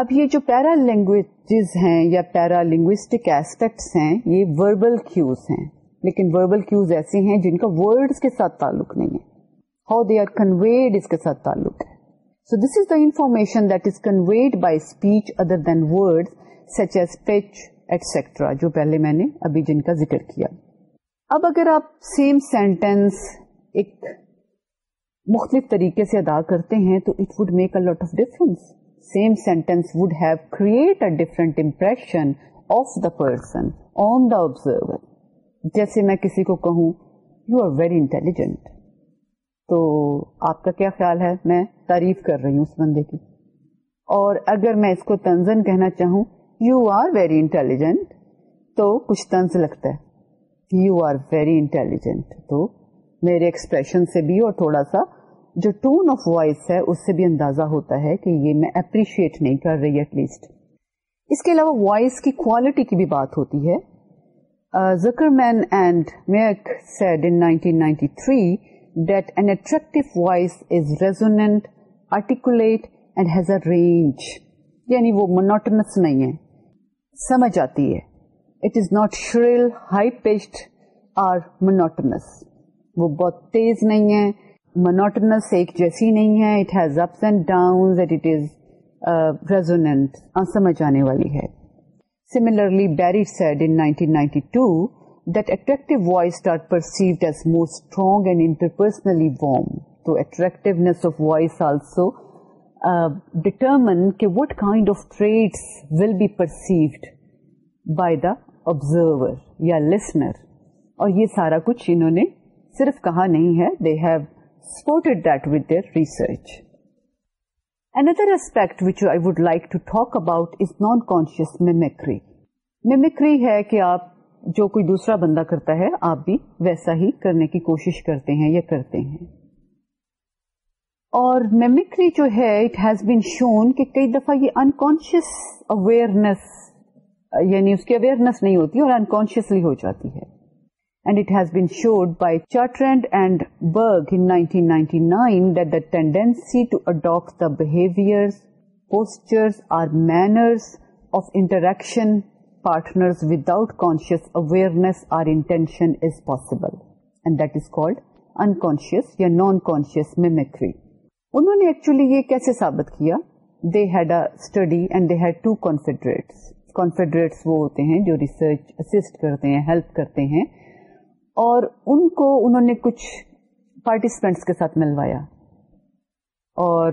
اب یہ جو پیرا languages ہیں یا پیرا linguistic aspects ہیں یہ verbal cues ہیں لیکن verbal cues ایسے ہیں جن کا ورڈز کے ساتھ تعلق نہیں ہے ہاؤ دے آر کنویڈ اس کے ساتھ تعلق ہے so this is the information that is conveyed by speech other than وٹرا جو پہلے میں نے ابھی جن کا ذکر کیا اب اگر آپ سیم سینٹینس ایک مختلف طریقے سے ادا کرتے ہیں تو it would make a of difference same sentence would have create a different impression of the person on the observer جیسے میں کسی کو کہوں یو آر ویری انٹیلیجنٹ تو آپ کا کیا خیال ہے میں تعریف کر رہی ہوں اس بندے کی اور اگر میں اس کو تنزن کہنا چاہوں یو آر ویری انٹیلیجنٹ تو کچھ طنز لگتا ہے یو آر ویری انٹیلیجنٹ تو میرے ایکسپریشن سے بھی اور تھوڑا سا جو ٹون آف وائس ہے اس سے بھی اندازہ ہوتا ہے کہ یہ میں اپریشیٹ نہیں کر رہی ایٹ لیسٹ اس کے علاوہ وائس کی کوالٹی کی بھی بات ہوتی ہے Zuckerman and make sad in nineteen بہت تیز نہیں ہے مناٹنس ایک جیسی نہیں ہے uh, سمجھ آنے والی ہے سیملرلی بیر سیڈینٹی ٹو لسنر اور یہ سارا کچھ انہوں نے صرف کہا نہیں ہے کہ آپ جو کوئی دوسرا بندہ کرتا ہے آپ بھی ویسا ہی کرنے کی کوشش کرتے ہیں یا کرتے ہیں اور میمکری جو ہے اٹ ہیز بین شون کہ کئی دفعہ یہ انکانشیس اویئرنیس یعنی اس کی اویئرنیس نہیں ہوتی اور انکانشیسلی ہو جاتی ہے and it has been showed by Chartrand and Bargh in 1999 that the tendency to adapt the behaviour postures or manners of interaction partner without conscious awareness or intentions یا non conscious یہ کیسے کیا دے headed ٹوفیڈریٹس confederate وہ ہوتے ہیں جو research اسٹ کرتے ہیں ہیلپ کرتے ہیں اور ان کو انہوں نے کچھ پارٹیسپینٹس کے ساتھ ملوایا اور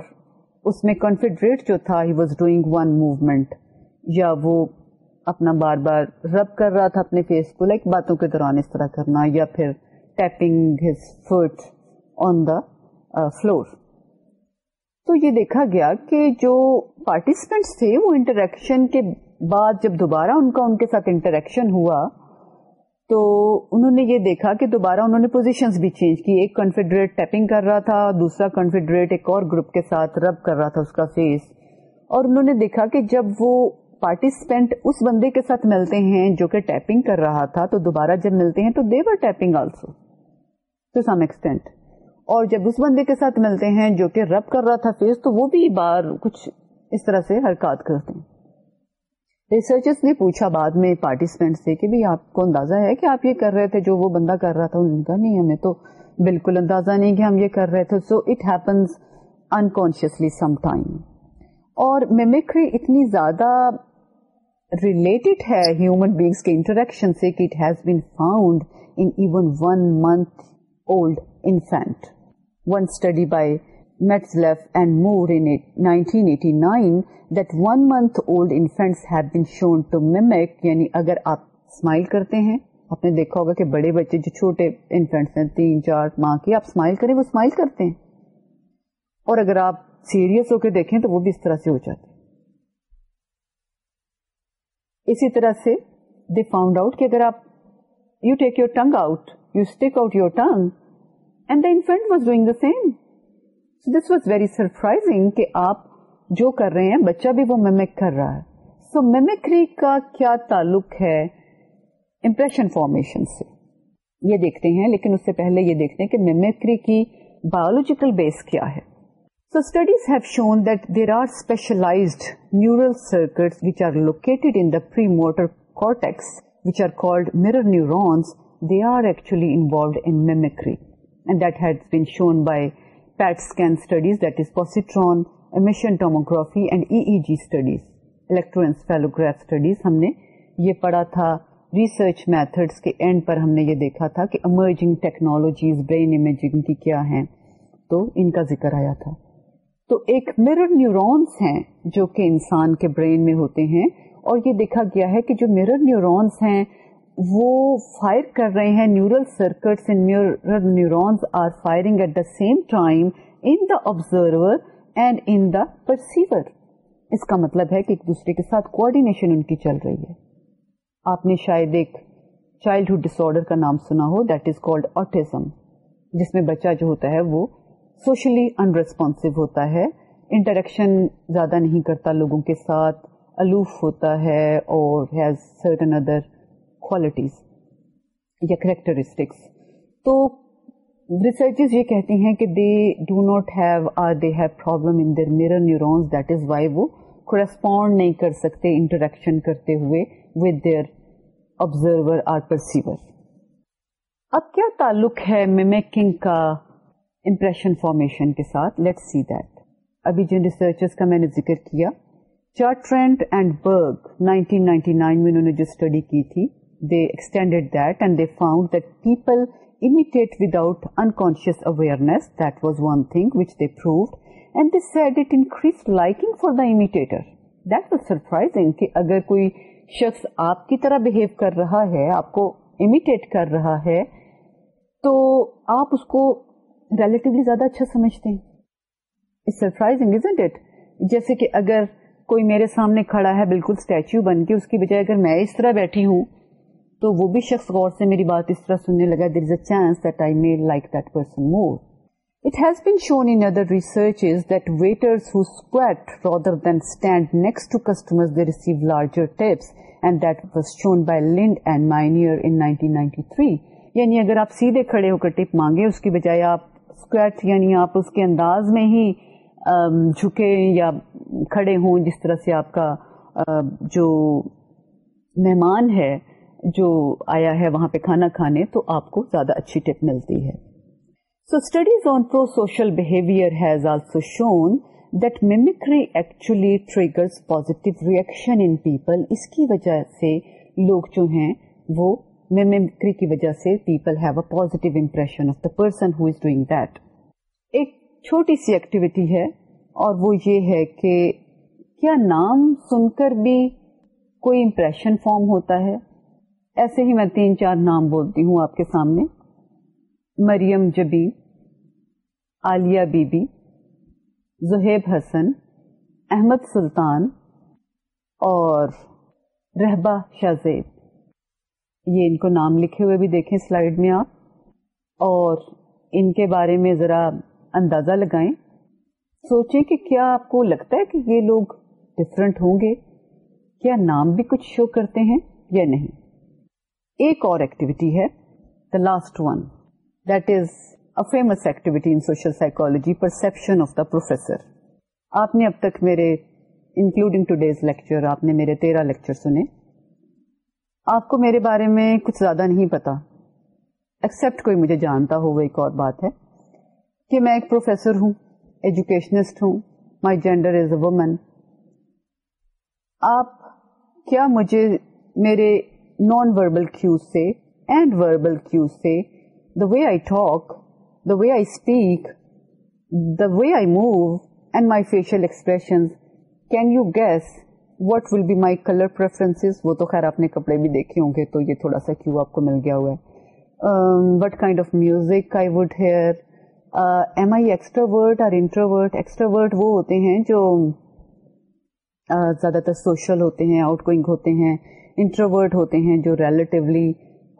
اس میں کانفیڈریٹ جو تھا واز ڈوئنگ ون موومینٹ یا وہ اپنا بار بار رب کر رہا تھا اپنے فیس کو لائک باتوں کے دوران اس طرح کرنا یا پھر tapping his foot on the floor تو یہ دیکھا گیا کہ جو پارٹیسپینٹس تھے وہ انٹریکشن کے بعد جب دوبارہ ان کا ان کے ساتھ انٹریکشن ہوا تو انہوں نے یہ دیکھا کہ دوبارہ انہوں نے پوزیشنز بھی چینج کی ایک کنفیڈریٹ ٹیپنگ کر رہا تھا دوسرا کنفیڈریٹ ایک اور گروپ کے ساتھ رب کر رہا تھا اس کا فیس اور انہوں نے دیکھا کہ جب وہ پارٹیسپینٹ اس بندے کے ساتھ ملتے ہیں جو کہ ٹیپنگ کر رہا تھا تو دوبارہ جب ملتے ہیں تو they were tapping also to some extent اور جب اس بندے کے ساتھ ملتے ہیں جو کہ رب کر رہا تھا فیس تو وہ بھی بار کچھ اس طرح سے حرکات کرتے ہیں ریسرچرس نے پوچھا بعد میں پارٹیسپینٹ سے کہ بھائی آپ کو اندازہ ہے کہ آپ یہ کر رہے تھے جو وہ بندہ کر رہا تھا ان کا نہیں ہمیں تو بالکل اندازہ نہیں کہ ہم یہ کر رہے تھے so it happens unconsciously some time اور میمکری اتنی زیادہ ریلیٹڈ ہے آپ اسمائل کرتے ہیں آپ نے دیکھا ہوگا کہ بڑے بچے جو چھوٹے انفینٹس ہیں تین چار ماں کے آپ اسمائل کریں وہ اسمائل کرتے ہیں اور اگر آپ سیریس ہو کے دیکھیں تو وہ بھی اس طرح سے ہو جاتے اسی طرح سے دے فاؤنڈ آؤٹ کہ اگر آپ you take your tongue out you stick out your tongue and the infant was doing the same this was very surprising کہ آپ جو کر رہے ہیں بچہ بھی وہ میمک کر رہا ہے سو so, میمکری کا کیا تعلق ہے امپریشن فارمیشن سے یہ دیکھتے ہیں لیکن اس سے پہلے یہ دیکھتے ہیں کہ میمکری کی بایولوجیکل بیس کیا ہے So studies have shown that there are specialized neural circuits which are located in the premotor cortex which are called mirror neurons. They are actually involved in mimicry and that has been shown by PET scan studies that is positron emission tomography and EEG studies. Electroencephalograph studies ہم نے یہ پڑھا تھا research methods کے end پر ہم نے یہ دیکھا تھا کہ emerging technologies brain imaging کی کیا ہیں تو ان کا ذکر آیا تھا تو ایک میرر نیورونس ہیں جو کہ انسان کے برین میں ہوتے ہیں اور یہ دیکھا گیا ہے کہ جو میرر نیورونس ہیں وہ فائر کر رہے ہیں neural circuits and in the perceiver اس کا مطلب ہے کہ ایک دوسرے کے ساتھ کوآڈینیشن ان کی چل رہی ہے آپ نے شاید ایک چائلڈہڈ ڈس آرڈر کا نام سنا ہو دیٹ از آٹزم جس میں بچہ جو ہوتا ہے وہ سوشلی ان ریسپونسو ہوتا ہے انٹریکشن زیادہ نہیں کرتا لوگوں کے ساتھ الوف ہوتا ہے اور ہیز سرٹن ادر کوالٹیز یا کریکٹرسٹکس تو ریسرچز یہ کہتی ہیں کہ they do not have or they have problem in mirror that is why وہ کورسپونڈ نہیں کر سکتے انٹریکشن کرتے ہوئے with their observer or perceiver اب کیا تعلق ہے میمیکنگ کا امپریشن فارمیشن کے ساتھ لیٹ سی دیٹ ابھی جن ریسرچرس کا میں نے ذکر کیا چارٹرینٹ اینڈ برگ 1999 میں انہوں نے جو اسٹڈی کی تھی they extended that and they found that people imitate without unconscious awareness that was one thing which they proved and they said it increased liking for the imitator that was surprising ki agar koi shakhs aapki tarah behave kar raha hai aapko imitate kar raha hai to aap usko relatively زیادہ اچھا سمجھتے ہیں surprising جیسے کہ اگر کوئی میرے سامنے کھڑا ہے بالکل اسٹیچو بن کے اس کی بجائے اگر میں اس طرح بیٹھی ہوں تو وہ بھی شخص غور سے میری بات اس طرح سننے لگا there is a chance that I mile like that person more it has been shown in other research that waitress who squat rather than stand next to customer they receive larger tips and that was shown by Lynn and Mynier in 1993 یعنی اگر آپ سیدھے کھڑے ہو کر ٹپ مانگے اس کی بجائے آپ اسکریچ یعنی آپ اس کے انداز میں ہی جھکے یا کھڑے ہوں جس طرح سے آپ کا جو مہمان ہے جو آیا ہے وہاں پہ کھانا کھانے تو آپ کو زیادہ اچھی ٹپ ملتی ہے so studies on pro social behaviour has also shown that mimicry actually triggers positive reaction in people اس کی وجہ سے لوگ جو ہیں وہ میمکری کی وجہ سے people have a positive impression of the person who is doing that ایک چھوٹی سی ایکٹیویٹی ہے اور وہ یہ ہے کہ کیا نام سن کر بھی کوئی امپریشن فارم ہوتا ہے ایسے ہی میں تین چار نام بولتی ہوں آپ کے سامنے مریم جبی عالیہ بی بی زہیب حسن احمد سلطان اور رہبہ شاہ زیب یہ ان کو نام لکھے ہوئے بھی دیکھیں سلائڈ میں آپ اور ان کے بارے میں ذرا اندازہ لگائیں سوچیں کہ کیا آپ کو لگتا ہے کہ یہ لوگ ڈفرنٹ ہوں گے کیا نام بھی کچھ شو کرتے ہیں یا نہیں ایک اور ایکٹیویٹی ہے the last one that is a famous activity in social psychology perception of the professor آپ نے اب تک میرے انکلوڈنگ ٹو ڈیز لیکچر آپ نے میرے تیرہ لیکچر سنے آپ کو میرے بارے میں کچھ زیادہ نہیں پتا ایکسپٹ کوئی مجھے جانتا ہو وہ ایک اور بات ہے کہ میں ایک پروفیسر ہوں ایجوکیشنسٹ ہوں my gender is a woman آپ کیا مجھے میرے نان وربل کیوز سے اینڈ وربل کیوز سے the way I talk the way I speak the way I move and my facial expression can you guess what will be my colour preference وہ تو خیر آپ نے کپڑے بھی دیکھے ہوں گے تو یہ تھوڑا سا کیو آپ کو مل گیا ہوا ہے what kind of music I would hear am I ایکسٹراورٹ اور انٹروورٹ ایکسٹراورٹ وہ ہوتے ہیں جو uh, زیادہ تر سوشل ہوتے ہیں آؤٹ گوئنگ ہوتے ہیں انٹروورٹ ہوتے ہیں جو ریلیٹیولی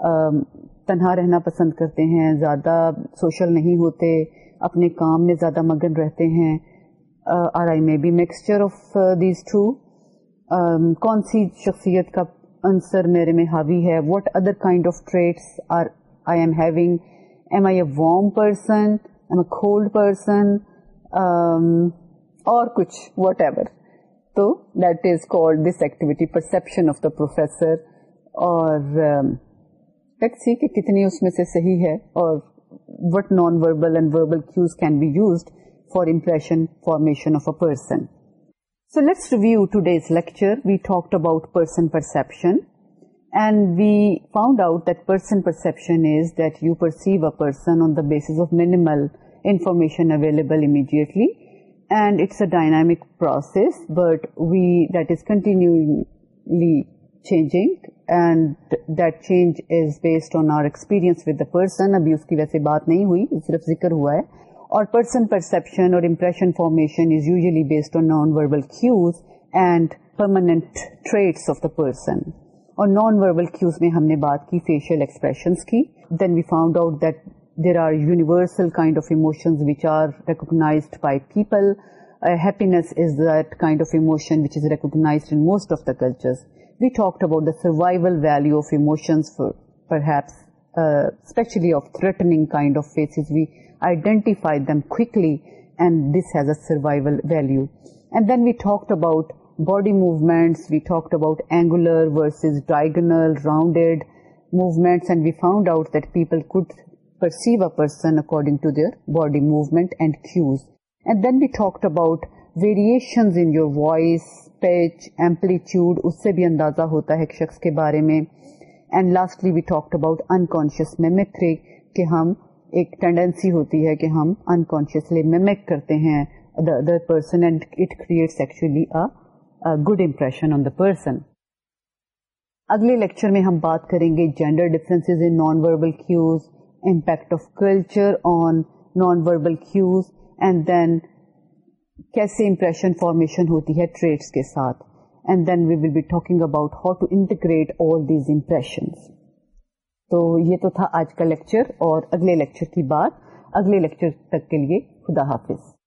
um, تنہا رہنا پسند کرتے ہیں زیادہ سوشل نہیں ہوتے اپنے کام میں زیادہ مگن رہتے ہیں or I may be mixture of these two کون سی شخصیت کا انسر میرے میں حاوی ہے what other kind of traits are I am having am I a warm person am a cold person اور کچھ واٹ ایور تو that is cold this activity perception of the professor اور سی کہ کتنی اس میں سے صحیح ہے اور what non verbal and verbal cues can be used for impression formation of a person so let's you today talk about person perception and out person perception information available immediately and it's a dynamic process but we that is continuously change and that change is based on our experience with the person ابھی اس کی ویسے بات نہیں ہوئی صرف ذکر ہوا ہے اور پرسن پرسپشن اور نان وربل میں talk about survival value of faces we identify them quickly and this has a survival value and we talk about body movements we talk about diagonal rounded movements person according to their body movement and and then we talk about variations in your voice pitch amplitude اس سے بھی اندازہ ہوتا ہے شخص کے بارے میں کانشیس میمتری ہم ایک ٹینڈنسی ہوتی ہے کہ ہم انکانشیسلی میمیک کرتے ہیں the other person and it creates actually good impression on the person اگلے لیکچر میں ہم بات کریں گے gender difference in non verbal cues impact of culture on non verbal cues and then کیسے امپریشن فارمیشن ہوتی ہے ٹریڈس کے ساتھ and then we will be talking about how to integrate all these impressions تو یہ تو تھا آج کا لیکچر اور اگلے لیکچر کی بات اگلے لیکچر تک کے لیے خدا حافظ